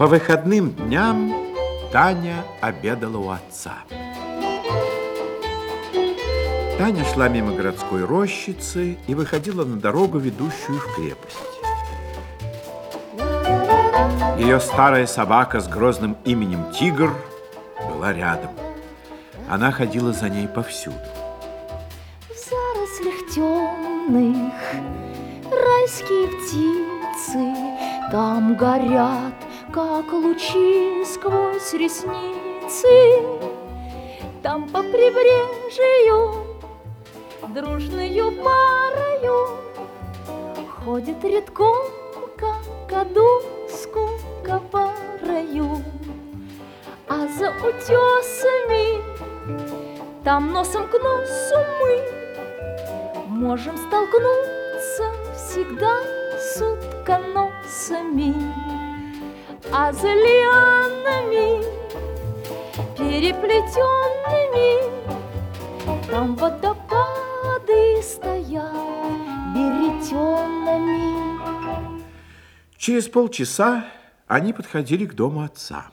По выходным дням Таня обедала у отца. Таня шла мимо городской рощицы и выходила на дорогу, ведущую в крепость. Ее старая собака с грозным именем Тигр была рядом. Она ходила за ней повсюду. В зарослях темных райские птицы Там горят, как лучи сквозь ресницы Там по прибрежью дружною парою Ходит редком, как кадуску копарою А за утесами там носом к носу мы Можем столкнуться всегда с утконосами А за лианами переплетенными Там водопады стоят беретенными Через полчаса они подходили к дому отца.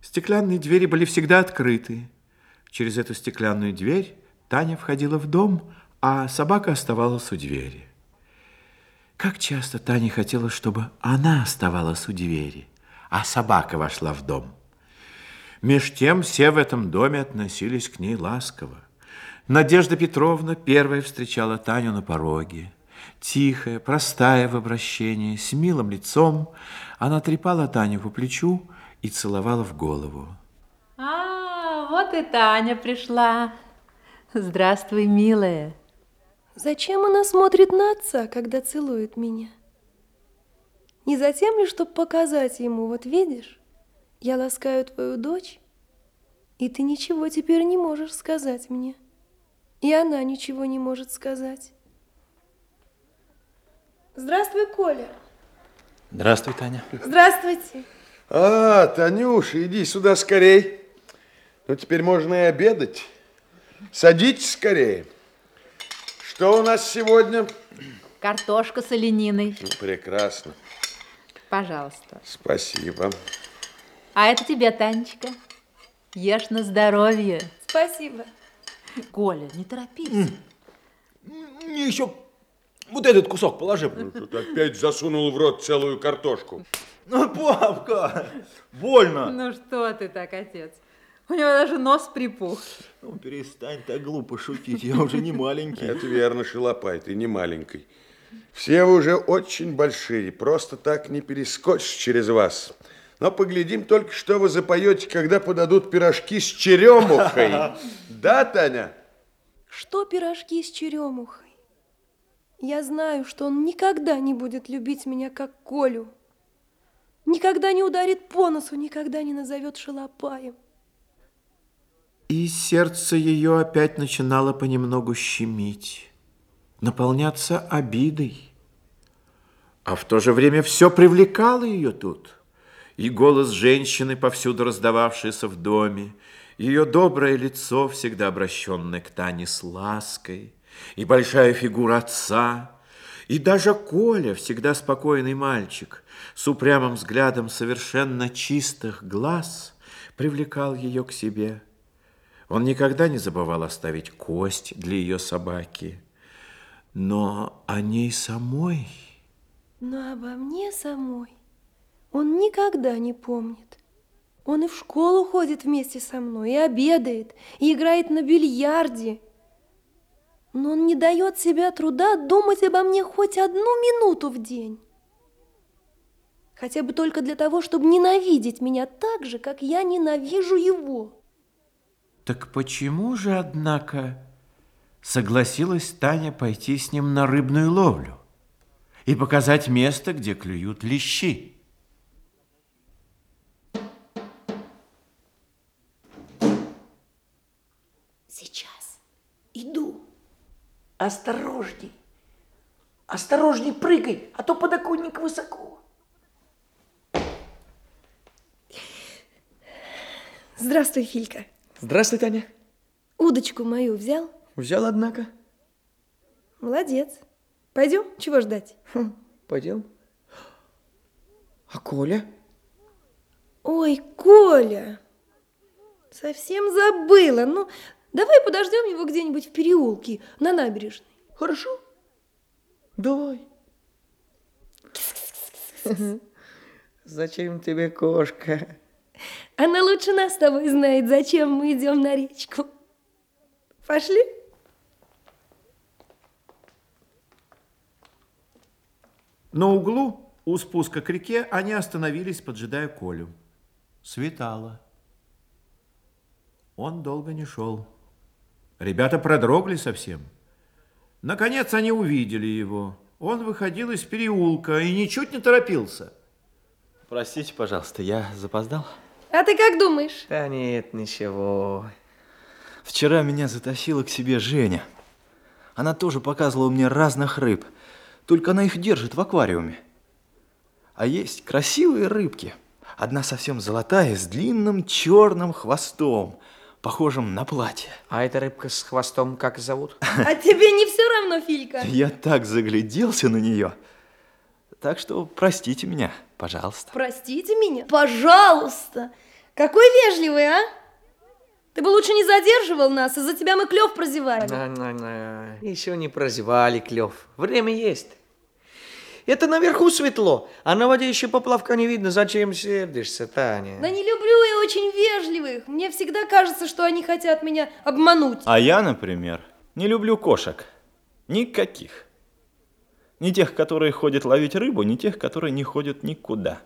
Стеклянные двери были всегда открыты. Через эту стеклянную дверь Таня входила в дом, а собака оставалась у двери. Как часто Таня хотела, чтобы она оставалась у двери, а собака вошла в дом. Меж тем все в этом доме относились к ней ласково. Надежда Петровна первая встречала Таню на пороге. Тихая, простая в обращении, с милым лицом, она трепала Таню по плечу и целовала в голову. А, вот и Таня пришла. Здравствуй, милая. Зачем она смотрит на отца, когда целует меня? Не затем ли, чтобы показать ему, вот видишь, я ласкаю твою дочь, и ты ничего теперь не можешь сказать мне. И она ничего не может сказать. Здравствуй, Коля. Здравствуй, Таня. Здравствуйте. А, Танюша, иди сюда скорей. Ну, теперь можно и обедать. Садитесь скорее. Что у нас сегодня? Картошка с олениной. Ну, прекрасно. Пожалуйста. Спасибо. А это тебе, Танечка. Ешь на здоровье. Спасибо. Коля, не торопись. Мне еще вот этот кусок положи. Ну, опять засунул в рот целую картошку. Ну, папка, больно. Ну что ты так, отец? У него даже нос припух. Ну, перестань так глупо шутить, я уже не маленький. Это верно, Шалопай, ты не маленький. Все вы уже очень большие, просто так не перескочишь через вас. Но поглядим только, что вы запоете, когда подадут пирожки с черемухой. Да, Таня? Что пирожки с черемухой? Я знаю, что он никогда не будет любить меня, как Колю. Никогда не ударит по носу, никогда не назовет шалопаем. И сердце ее опять начинало понемногу щемить, наполняться обидой. А в то же время все привлекало ее тут. И голос женщины, повсюду раздававшийся в доме, ее доброе лицо, всегда обращенное к Тане с лаской, и большая фигура отца, и даже Коля, всегда спокойный мальчик, с упрямым взглядом совершенно чистых глаз, привлекал ее к себе. Он никогда не забывал оставить кость для ее собаки, но о ней самой... Но обо мне самой он никогда не помнит. Он и в школу ходит вместе со мной, и обедает, и играет на бильярде. Но он не дает себе труда думать обо мне хоть одну минуту в день. Хотя бы только для того, чтобы ненавидеть меня так же, как я ненавижу его. Так почему же, однако, согласилась Таня пойти с ним на рыбную ловлю и показать место, где клюют лещи? Сейчас. Иду. Осторожней. Осторожней прыгай, а то подоконник высоко. Здравствуй, Филька. Здравствуй, Таня. Удочку мою взял? Взял, однако. Молодец. Пойдем, чего ждать? Хм, пойдем. А Коля? Ой, Коля, совсем забыла. Ну, давай подождем его где-нибудь в переулке на набережной. Хорошо? Давай. Зачем тебе кошка? Она лучше нас с тобой знает, зачем мы идем на речку. Пошли? На углу у спуска к реке они остановились, поджидая Колю. Светало. Он долго не шел. Ребята продрогли совсем. Наконец они увидели его. Он выходил из переулка и ничуть не торопился. Простите, пожалуйста, я запоздал. А ты как думаешь? Да нет, ничего. Вчера меня затащила к себе Женя. Она тоже показывала мне разных рыб, только она их держит в аквариуме. А есть красивые рыбки. Одна совсем золотая, с длинным черным хвостом, похожим на платье. А эта рыбка с хвостом как зовут? А тебе не все равно, Филька? Я так загляделся на нее. Так что простите меня, пожалуйста. Простите меня? Пожалуйста. Какой вежливый, а? Ты бы лучше не задерживал нас, из-за тебя мы клев прозевали. На-на-на. Еще не прозевали клев. Время есть. Это наверху светло, а на воде еще поплавка не видно. Зачем сердишься, Таня? Да не люблю я очень вежливых. Мне всегда кажется, что они хотят меня обмануть. А я, например, не люблю кошек. Никаких. Ни тех, которые ходят ловить рыбу, ни тех, которые не ходят никуда.